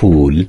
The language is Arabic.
فول